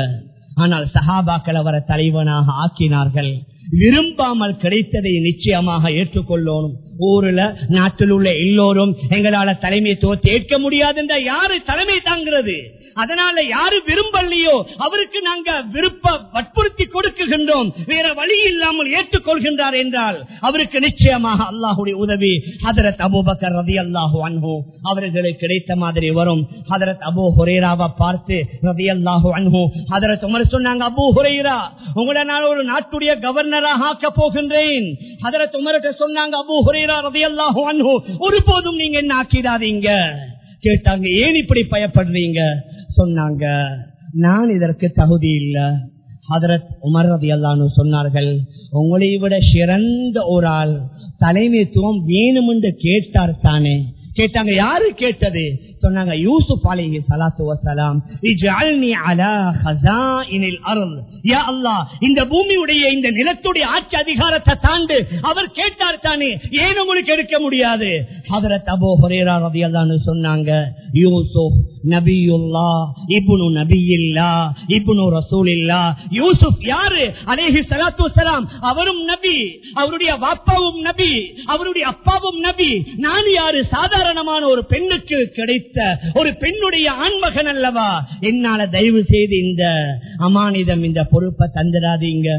ஆனால் சஹாபாக்கள் அவரை தலைவனாக ஆக்கினார்கள். விரும்பாமல் கிடைத்ததை நிச்சயமாக ஏற்றுக்கொள்ளணும் ஊர்ல நாட்டில் உள்ள எல்லோரும் எங்களால தலைமைத்துவத்தை ஏற்க முடியாது என்ற யாரு தலைமை தாங்கிறது? அதனால யாரு விரும்பலையோ அவருக்கு நாங்க விருப்ப வற்புறுத்தி கொடுக்குகின்றோம். வேற வழி இல்லாமல் ஏற்றுக்கொள்கின்றார் என்றால் அவருக்கு நிச்சயமாக அல்லாஹுடைய உதவி ஹதரத் அபூபக்கர் ரதி அல்லாஹு அன்ஹு அவர்களுக்கு கிடைத்த மாதிரி வரும். ஹதரத் அபு ஹுரேராவை பார்த்து ரதி அல்லாஹு அன்ஹு ஹதரத் உமர் சொன்னாங்க அபு ஹுரேரா உங்களை நான் ஒரு நாட்டுடைய கவர்னராக ஆக்க போகின்றேன். ஹதரத் உமர்கிட்ட சொன்னாங்க அபு ஹுரேரா ஒருபோதும் நீங்க என்ன ஆக்கிடாதீங்க. கேட்டாங்க ஏன் இப்படி பயப்படுறீங்க? சொன்னாங்க நான் இதற்கு தகுதி இல்ல. ஹதரத் உமர் ரதி அல்லான்னு சொன்னார்கள் உங்களை விட சிறந்த ஒரு ஆள் தலைமைத்துவம் வேணும் என்று கேட்டார் தானே. கேட்டாங்க யாரு கேட்டது? சொன்னாங்க யூசுப் அலைஹி சலாத்து வசலாம் இஜ்அல்னி அலா யா அல்லாஹ் இந்த பூமியுடைய இந்த நிலத்துடைய ஆட்சி அதிகாரத்தை தாண்டு அவர் கேட்டார் தானே ஏன் உங்களுக்கு எடுக்க முடியாது? ஹதரத் அபூ ஹுரைரா ரலியல்லாஹு சொன்னாங்க யூசுப் நபியுல்லா இப்னு நபியில்லா இப்னு ரசூலில்லா யூசுப் யாரு? அலைஹி சலாத்து வசலாம் அவரும் நபி அவருடைய வாப்பாவும் நபி அவருடைய அப்பாவும் நபி. நான் யாரு? சாதாரணமான ஒரு பெண்ணுக்கு கிடைத்த ஒரு பெண்ணுடைய ஆண்மகன் அல்லவா? என்னால தயவு செய்து இந்த அமானிதம் இந்த பொறுப்பை தந்துடாதீங்க.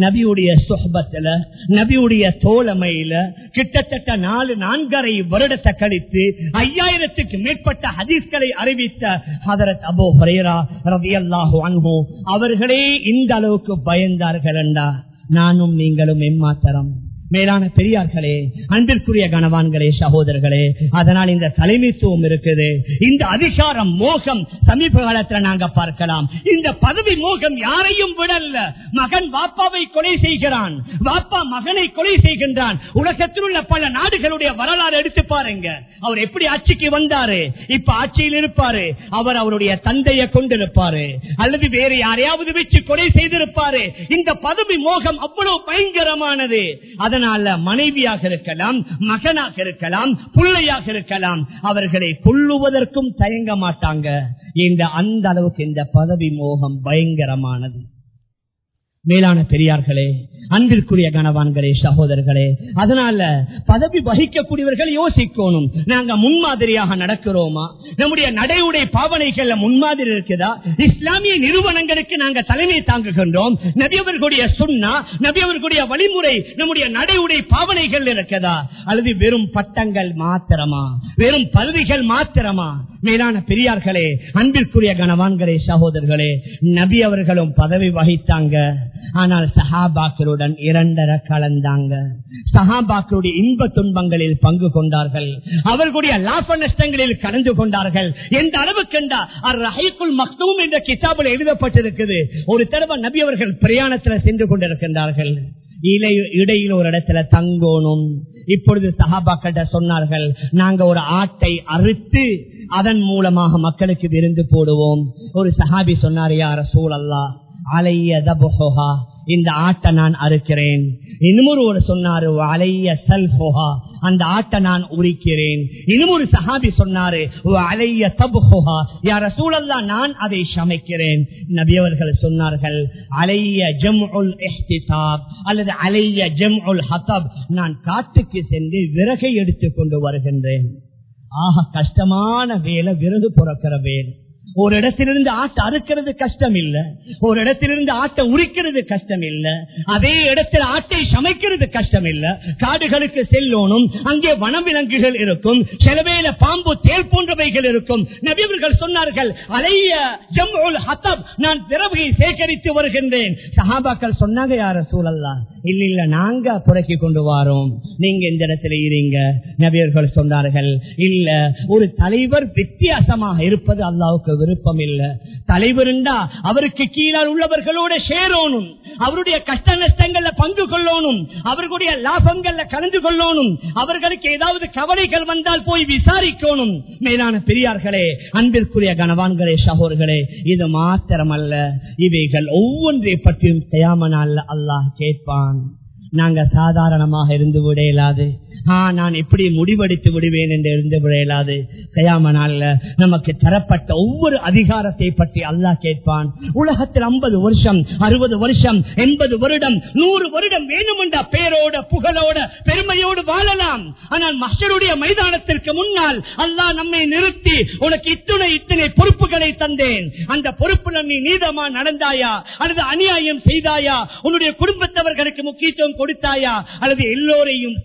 நபியுடைய சுஹபத்துல நபியுடைய தோழமையில கிட்டத்தட்ட நாலு நான்கரை வருடத்தை கழித்து ஐயாயிரத்துக்கு மேற்பட்ட ஹதீஸ்களை அறிவித்த ஹதரத் அபோ ஹரேரா ரவி அல்லாஹு அன்ஹு. அவர்களே இந்த அளவுக்கு பயந்தார்கள் என்றா? நானும் நீங்களும் எம்மாத்தரம். மேலான பெரியார்களே அன்பிற்குரிய கணவான்களே சகோதரர்களே அதனால் இந்த தலைமைத்துவம் இருக்குது. இந்த அதிகாரம் மோகம் சமீப காலத்துல நாங்க பார்க்கலாம். இந்த பதவி மோகம் யாரையும் விடல்ல. மகன் வாப்பாவை கொலை செய்கிறான். வாப்பா மகனை கொலை செய்கின்றான். உலகத்தில் உள்ள பல நாடுகளுடைய வரலாறு எடுத்து பாருங்க. அவர் எப்படி ஆட்சிக்கு வந்தாரு? இப்ப ஆட்சியில் இருப்பாரு. அவர் அவருடைய தந்தையை கொண்டிருப்பாரு. அல்லது வேறு யாரையாவது வச்சு கொலை செய்திருப்பாரு. இந்த பதவி மோகம் அவ்வளவு பயங்கரமானது. அதனால மனைவியாக இருக்கலாம் மகனாக இருக்கலாம் பிள்ளையாக இருக்கலாம் அவர்களை கொல்லுவதற்கும் தயங்க மாட்டாங்க. இந்த அந்த அளவுக்கு இந்த பதவி மோகம் பயங்கரமானது. மேலான பெரியார்களே அன்பிற்குரிய கணவான்களே சகோதரர்களே அதனால பதவி வகிக்கக்கூடியவர்கள் யோசிக்கணும். நாங்க முன்மாதிரியாக நடக்கிறோமா? நம்முடைய நடையுடைய பாவனைகள்ல முன்மாதிரி இருக்குதா? இஸ்லாமிய நிறுவனங்களுக்கு நாங்க தலைமை தாங்குகின்றோம். நபியவர்களுடைய சுண்ணா நபியவர்களுடைய வழிமுறை நம்முடைய நடையுடைய பாவனைகள் இருக்கதா? அல்லது வெறும் பட்டங்கள் மாத்திரமா? வெறும் பதவிகள் மாத்திரமா? மேலான பெரியார்களே அன்பிற்குரிய கணவான்களே சகோதரர்களே நபி அவர்களும் பதவி வகித்தாங்க. ஆனால் சஹாபாக்களுடன் இரண்டர கலந்தாங்க. சஹாபாக்களுடைய இன்ப துன்பங்களில் பங்கு கொண்டார்கள். அவர்களுடைய லாப நஷ்டங்களில் கலந்து கொண்டார்கள். எந்த அளவுக்கு ரஹைக்குள் மக்தூம் என்ற கிதாபில் எழுதப்பட்டிருக்குது. ஒரு தடவை நபி அவர்கள் பிரயாணத்தில் சென்று கொண்டிருக்கின்றார்கள். இடையில் ஒரு இடத்துல தங்கணும். இப்பொழுது சஹாபாக்கிட்ட சொன்னார்கள் நாங்க ஒரு ஆட்டை அறுத்து அதன் மூலமாக மக்களுக்கு விருந்து போடுவோம். ஒரு சஹாபி சொன்னார் யார சூழல்லா அலைய தபுஹா இந்த ஆட்டை நான் அறுக்கிறேன். இன்னும் ஒரு சொன்னாரு அலைய சல்ஹோஹா. அந்த ஆட்டை நான் உரிக்கிறேன். இன்னொரு சஹாபி சொன்னாரு அலைய தபுஹோஹா. யார சூழல்லா நான் அதை சமைக்கிறேன். நபியவர்கள் சொன்னார்கள் அலைய ஜம் உல் அல்லது அலைய ஜம் உல் ஹதப். நான் காட்டுக்கு சென்று விறகை எடுத்துக் கொண்டு வருகின்றேன். ஆக கஷ்டமான வேலை விறகு புறக்கிற வேலை. ஒரு இடத்திலிருந்து ஆட்டை அறுக்கிறது கஷ்டம் இல்ல ஒரு இடத்திலிருந்து ஆட்டை உரிக்கிறது கஷ்டம் இல்ல அதே இடத்தில் ஆட்டை சமைக்கிறது கஷ்டம் இல்ல காடுகளுக்கு செல்லோனும் அங்கே வனவிலங்குகள் இருக்கும் செலவேல பாம்பு தேல் போன்றவைகள் இருக்கும். நபியவர்கள் சொன்னார்கள் அலைய ஜம்முல் ஹத்தப் நான் பிறவையை சேகரித்து வருகின்றேன். சஹாபாக்கள் சொன்னாங்க யார சூழல்லா இல்ல இல்ல நாங்க புறக்கி கொண்டு வாரோம். நீங்க இந்த இடத்துல இருங்க. நபியர்கள் சொன்னார்கள் இல்ல ஒரு தலைவர் வித்தியாசமாக இருப்பது அல்லாவுக்கு விருப்பம் இல்லை. தலைவருண்டா அவருக்கு கீழால் உள்ளவர்களோட சேரணும். அவருடைய கஷ்ட நஷ்டங்கள்ல பங்கு கொள்ளணும். அவர்களுடைய லாபங்கள்ல கலந்து கொள்ளணும். அவர்களுக்கு ஏதாவது கவலைகள் வந்தால் போய் விசாரிக்கணும். மேலான பெரியார்களே அன்பிற்குரிய கனவான்களே சகோர்களே இது மாத்திரமல்ல. இவைகள் ஒவ்வொன்றை பற்றியும் தயாமனால் அல்லாஹ் கேட்பான். நாங்க சாதாரணமாக இருந்து விட இயலாது நான் எப்படி முடிவெடுத்து விடுவேன் என்று இருந்து விட இயலாது கயாம நாள்ல நமக்கு தரப்பட்ட ஒவ்வொரு அதிகாரத்தை பற்றி அல்லாஹ் கேட்பான். உலகத்தில் ஐம்பது வருஷம் அறுபது வருஷம் எண்பது வருடம் நூறு வருடம் வேணுமென்ற பேரோட புகழோட பெருமையோடு வாழலாம். ஆனால் மஸ்டருடைய மைதானத்திற்கு முன்னால் அல்லாஹ் நம்மை நிறுத்தி உனக்கு இத்துணை இத்தனை பொறுப்புகளை தந்தேன். அந்த பொறுப்புல நீ நீதமா நடந்தாயா? அல்லது அநியாயம் செய்தாயா? உன்னுடைய குடும்பத்தவர்களுக்கு முக்கியத்துவம் கொடுத்தாயா? அல்லது எல்லோரையும்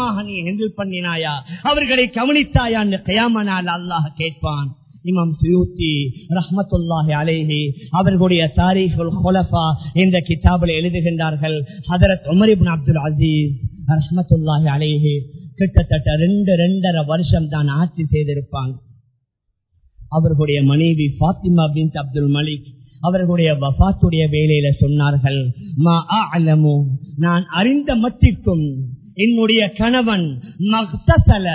சரிசமமாக நீ ஹேண்டில் பண்ணினாயா? அவர்களை கவனித்தாயா? கயாமனால் அல்லாஹ் கேட்பான். இமாம் சுயூத்தி ரஹமத்துல்லாஹி அலேஹி அவர்களுடைய தாரீஃபுல் ஹொலஃபா இந்த கிதாபில் எழுதுகின்றார்கள். ஹதரத் உமர் இப்னு அப்துல் அசீஸ் ரஹமத்துல்லாஹி அலேஹி கிட்டத்தட்ட ரெண்டு ரெண்டரை வருஷம் தான் ஆட்சி செய்திருப்பாங்க. அவர்களுடைய மனைவி பாத்திமா பின் அப்துல் மலிக் அவர்களுடைய வபாத்துடைய வேலையில சொன்னார்கள் மா அலமு நான் அறிந்த மட்டிற்கும் என்னுடைய கணவன் மக்தசல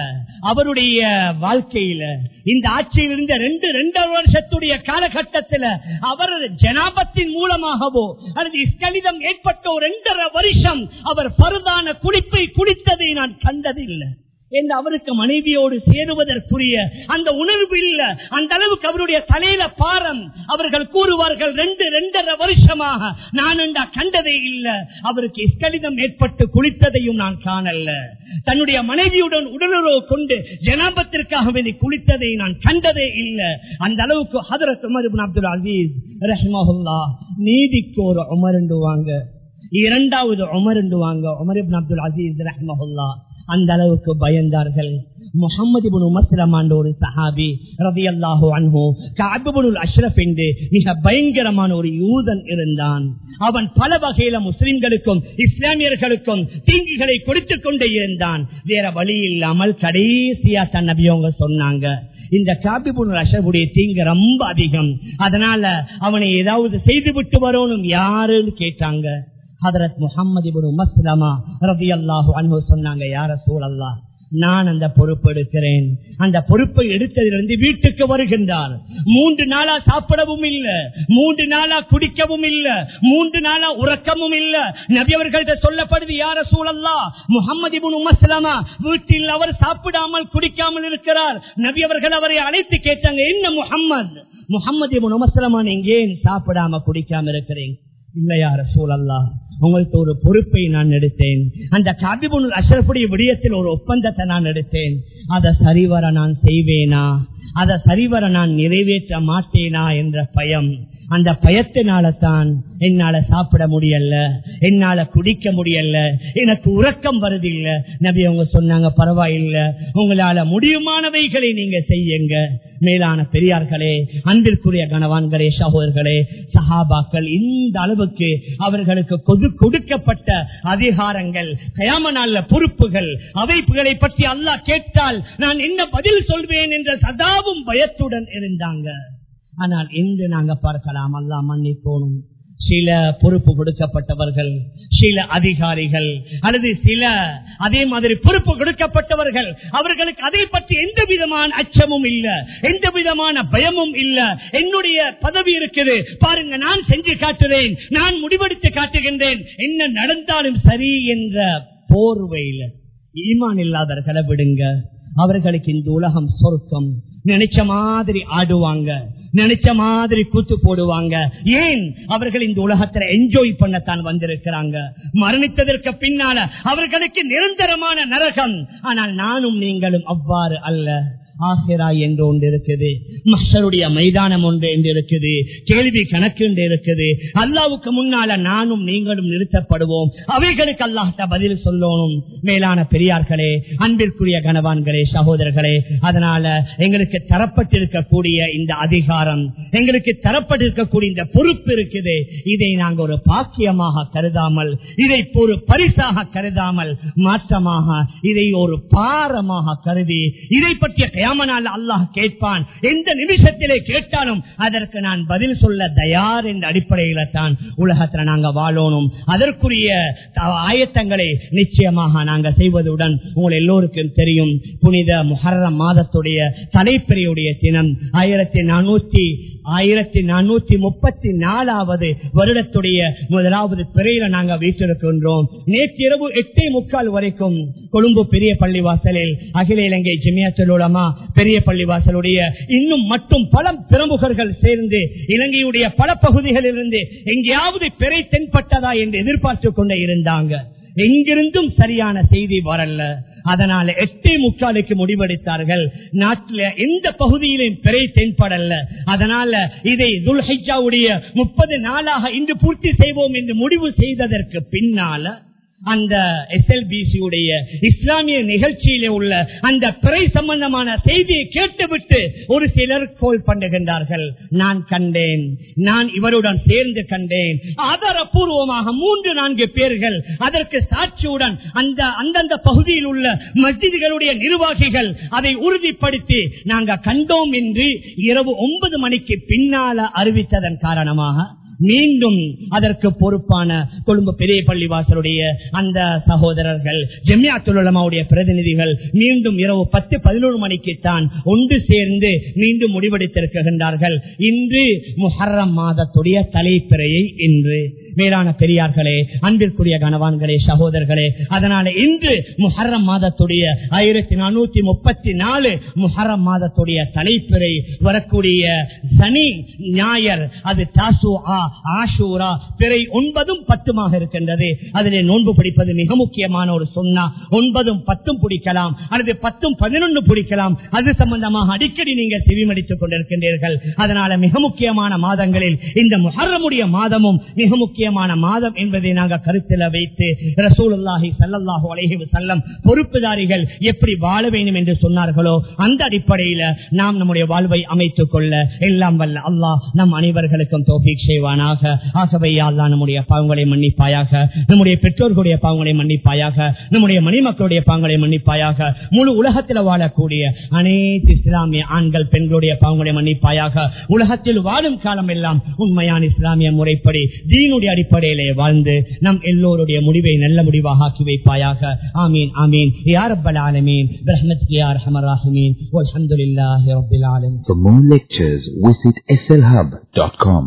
அவருடைய வாழ்க்கையில இந்த ஆட்சியில் இருந்த ரெண்டு ரெண்டரை வருஷத்துடைய காலகட்டத்தில் அவர் ஜனாபத்தின் மூலமாகவோ அல்லது இஸ்கலிதம் ஏற்பட்ட ஒரு ரெண்டரை வருஷம் அவர் பருதான குடிப்பை குடித்ததை நான் கண்டதில்லை. என்று அவருக்கு மனைவியோடு சேருவதற்குரிய அந்த உணர்வு இல்ல. அந்த அளவுக்கு அவருடைய தலையில பாரம். அவர்கள் கூறுவார்கள் ரெண்டு ரெண்டரை வருஷமாக நான் என்றா கண்டதே இல்ல. அவருக்கு இஸ்கலிதம் ஏற்பட்டு குளித்ததையும் நான் காணல்ல. தன்னுடைய மனைவியுடன் உடலுறவு கொண்டு ஜனாபத்திற்காக வேண்டி குளித்ததை நான் கண்டதே இல்ல. அந்த அளவுக்கு ஹதரத் உமர் அப்துல் அசீஸ் ரஹ்மஹுல்லா நீதிக்கு ஒரு உமருண்டுவாங்க இரண்டாவது உமருண்டுவாங்க உமர் அப்துல் அசீஸ் ரஹ்மஹுல்லா. அந்த அளவுக்கு பயந்தார்கள். முகமது மஸ்லமாண்ட ஒரு சஹாபி ரவி அல்லாஹோ அன்போ காபுல் அஷ்ரப் என்று மிக பயங்கரமான ஒரு யூதன் இருந்தான். அவன் பல வகையில முஸ்லிம்களுக்கும் இஸ்லாமியர்களுக்கும் தீங்குகளை கொடுத்து கொண்டே இருந்தான். வேற வழி இல்லாமல் கடைசியா தன் நபியவங்க சொன்னாங்க. இந்த காபிபுல் அஷருடைய தீங்கு ரொம்ப அதிகம். அதனால அவனை ஏதாவது செய்து விட்டு வரணும் யாருன்னு கேட்டாங்க. ஹதரத் முகமது மஸ்லமா ரவி அல்லாஹு அன்பு சொன்னாங்க யார சூழல்லா நான் அந்த பொறுப்பு எடுக்கிறேன். அந்த பொறுப்பை எடுத்ததிலிருந்து வீட்டுக்கு வருகின்றார். மூன்று நாளா சாப்பிடவும் இல்ல மூன்று நாளா குடிக்கவும் இல்ல மூன்று நாளா உறக்கமும் இல்ல. நபியவர்கள்ட்ட சொல்லப்படுது யார சூழல்லா முகமது உமஸ்லாமா வீட்டில் அவர் சாப்பிடாமல் குடிக்காமல் இருக்கிறார். நபியவர்கள் அவரை அழைத்து கேட்டாங்க என்ன முகம்மது முகமது உமஸ்லமா நீங்க ஏன் சாப்பிடாம குடிக்காம இருக்கிறீங்க இல்லையார சூழல்லா உங்களுக்கு ஒரு பொறுப்பை நான் எடுத்தேன். அந்த காபிபுல் அஷரப்புடைய விடயத்தில் ஒரு ஒப்பந்தத்தை நான் எடுத்தேன். அதை சரிவர நான் செய்வேனா? அதை சரிவர நான் நிறைவேற்ற மாட்டேனா என்ற பயம். அந்த பயத்தினால தான் என்னால சாப்பிட முடியல என்னால குடிக்க முடியல எனக்கு உறக்கம் வருதில்ல. நபி அவங்க சொன்னாங்க பரவாயில்ல உங்களால முடியுமானவைகளை நீங்க செய்யுங்க. மேலான பெரியார்களே அன்பிற்குரிய கணவான்களே சகோதரர்களே சஹாபாக்கள் இந்த அளவுக்கு அவர்களுக்கு கொது கொடுக்கப்பட்ட அதிகாரங்கள் கயாமனால பொறுப்புகள் அவைப்புகளை பற்றி அல்லாஹ் கேட்டால் நான் என்ன பதில் சொல்வேன் என்ற மிகவும் பயத்துடன் இருந்தாங்க. ஆனால் இன்று நாங்க பார்க்கலாம் அல்லா மன்னிப்போனும். சில பொறுப்பு கொடுக்கப்பட்டவர்கள் சில அதிகாரிகள் அல்லது சில அதே மாதிரி பொறுப்பு கொடுக்கப்பட்டவர்கள் அவர்களுக்கு அதை பற்றி எந்த விதமான அச்சமும் இல்ல எந்த விதமான பயமும் இல்ல. என்னுடைய பதவி இருக்குது பாருங்க நான் செஞ்சு காட்டுறேன் நான் முடிவெடுத்து காட்டுகின்றேன் என்ன நடந்தாலும் சரி என்ற போர்வையில் ஈமான் இல்லாதவர்களை விடுங்க. அவர்களுக்கு இந்த உலகம் சொர்க்கம். நினைச்ச மாதிரி ஆடுவாங்க நினைச்ச மாதிரி கூத்து போடுவாங்க. ஏன்? அவர்கள் இந்த உலகத்துல என்ஜாய் பண்ணத்தான் வந்திருக்கிறாங்க. மரணித்ததற்கு பின்னால அவர்களுக்கு நிரந்தரமான நரகம். ஆனால் நானும் நீங்களும் அவ்வாறு அல்ல. ஆசிரா என்று ஒன்று இருக்குது. மஷருடைய மைதானம் ஒன்று என்று இருக்குது. கேள்வி கணக்கு என்று இருக்குது. அல்லாவுக்கு முன்னால நானும் நீங்களும் நிறுத்தப்படுவோம். அவைகளுக்கு அல்லாஹ்ட பதில் சொல்லணும். மேலான பெரியார்களே அன்பிற்குரிய கனவான்களே சகோதரர்களே அதனால எங்களுக்கு தரப்பட்டிருக்கக்கூடிய இந்த அதிகாரம் எங்களுக்கு தரப்பட்டிருக்கக்கூடிய இந்த பொறுப்பு இருக்குது. இதை நாங்கள் ஒரு பாக்கியமாக கருதாமல் இதை ஒரு பரிசாக கருதாமல் மாற்றமாக இதை ஒரு பாரமாக கருதி இதை பற்றிய கியாமனால் அல்லாஹ் கேட்பான். எந்த நிமிஷத்திலே கேட்டாலும் அதற்கு நான் பதில் சொல்ல தயார் என்ற அடிப்படையில தான் உலகத்துல நாங்க வாழணும். அதற்குரிய ஆயத்தங்களை நிச்சயமாக நாங்க செய்வதுடன் உங்கள் எல்லோருக்கும் தெரியும். புனித முஹர்ரம் மாதத்துடைய தலைப்பிரியுடைய தினம் ஆயிரத்தி நானூத்தி ஆயிரத்தி நானூத்தி முப்பத்தி நாலாவது வருடத்துடைய முதலாவது பிறையில நாங்க வீட்டிருக்கின்றோம் நேற்றிரவு எட்டே முக்கால் வரைக்கும் கொழும்பு பெரிய பள்ளிவாசலில் அகில இலங்கை ஜிமியத்துலமா பெரிய பள்ளிவாசலுடைய இன்னும் மட்டும் பல பிரமுகர்கள் சேர்ந்து இலங்கையுடைய பல பகுதிகளிலிருந்து எங்கேயாவது பிறை தென்பட்டதா என்று எதிர்பார்த்து கொண்டே இருந்தாங்க. எங்கிருந்தும் சரியான செய்தி வரல. அதனால எட்டே முக்காலுக்கு முடிவெடுத்தார்கள். நாட்டில எந்த பகுதியிலும் பிறை தென்படல. அதனால இதை துல்ஹைஜாவுடைய முப்பது நாளாக இன்று பூர்த்தி செய்வோம் என்று முடிவு செய்ததற்கு பின்னால அந்த எஸ்எல்பிசி உடைய இஸ்லாமிய நிகழ்ச்சியிலே உள்ள அந்த பிறை சம்பந்தமான செய்தியை கேட்டுவிட்டு ஒரு சிலர் கோல் பண்ணுகின்றார்கள். நான் கண்டேன். நான் இவருடன் சேர்ந்து கண்டேன். ஆதாரபூர்வமாக மூன்று நான்கு பேர்கள் அதற்கு சாட்சியுடன் அந்த அந்தந்த பகுதியில் உள்ள மஸ்ஜிதுகளுடைய நிர்வாகிகள் அதை உறுதிப்படுத்தி நாங்க கண்டோம் என்று இரவு ஒன்பது மணிக்கு பின்னால அறிவித்ததன் காரணமாக மீண்டும் அதற்கு பொறுப்பான கொழும்பு பெரிய பள்ளிவாசலுடைய அந்த சகோதரர்கள் ஜெமியாத்துலமாவுடைய பிரதிநிதிகள் மீண்டும் இரவு பத்து பதினோரு மணிக்கு தான் ஒன்று சேர்ந்து மீண்டும் முடிவெடுத்திருக்கின்றார்கள். இன்று முஹர்ரம் மாதத்துடைய தலைப்பிறையை இன்று மேலான பெரியார்களே அன்பிற்குரிய கனவான்களே சகோதரர்களே அதனால இன்று முஹர்ரம் மாதத்துடைய ஆயிரத்தி நானூத்தி முப்பத்தி நாலு முஹர்ரம் மாதத்துடைய தலைப்பிறை வரக்கூடிய சனி ஞாயர் அது தாசு ஆஷூரா பிறை ஒன்பதும் பத்துமாக இருக்கின்றது. அதிலே நோன்பு பிடிப்பது மிக முக்கியமான ஒரு சொன்னா. ஒன்பதும் பத்தும் பிடிக்கலாம் அல்லது பத்தும் பதினொன்று பிடிக்கலாம். அது சம்பந்தமாக அடிக்கடி நீங்கள் செவிமடித்துக் கொண்டிருக்கின்றீர்கள். அதனால மிக முக்கியமான மாதங்களில் இந்த முஹர்ரமுடைய மாதமும் மிக முக்கிய முக்கியமான மாதம் என்பதை நாங்கள் கருத்தில் வைத்து ரசூலுல்லாஹி ஸல்லல்லாஹு அலைஹி வஸல்லம் பொறுப்புதாரிகள் எப்படி வாழ வேண்டும் என்று சொன்னார்களோ அந்த அடிப்படையில நாம் நம்முடைய வாழ்வை அமைத்துக் கொள்ள எல்லாம் வல்ல அல்லாஹ் நம் அனைவர்களுக்கும் தோஃபீக் செய்வானாக. ஆகவே யா அல்லாஹ் நம்முடைய பாவங்களை மன்னிப்பாயாக நம்முடைய பெற்றோர்களுடைய பாவங்களை மன்னிப்பாயாக நம்முடைய மணிமக்களுடைய பாவங்களை மன்னிப்பாயாக முழு உலகத்தில் வாழக்கூடிய அனைத்து இஸ்லாமிய ஆண்கள் பெண்களுடைய பாவங்களை மன்னிப்பாயாக உலகத்தில் வாழும் காலம் எல்லாம் உண்மையான இஸ்லாமிய முறைப்படி தீனுடைய அடிப்படையிலே வாழ்ந்து நம் எல்லோருடைய முடிவை நல்ல முடிவாக ஆக்கி வைப்பாயாக. ஆமீன் ஆமீன். யார் அப்பல் ஆலமீன். பிரஹ்மத்கி யார் அர்ஹமர் ராஹிமீன். வல்ஹம்துலில்லாஹி ரப்பில் ஆலமீன் For more lectures, visit slhub.com.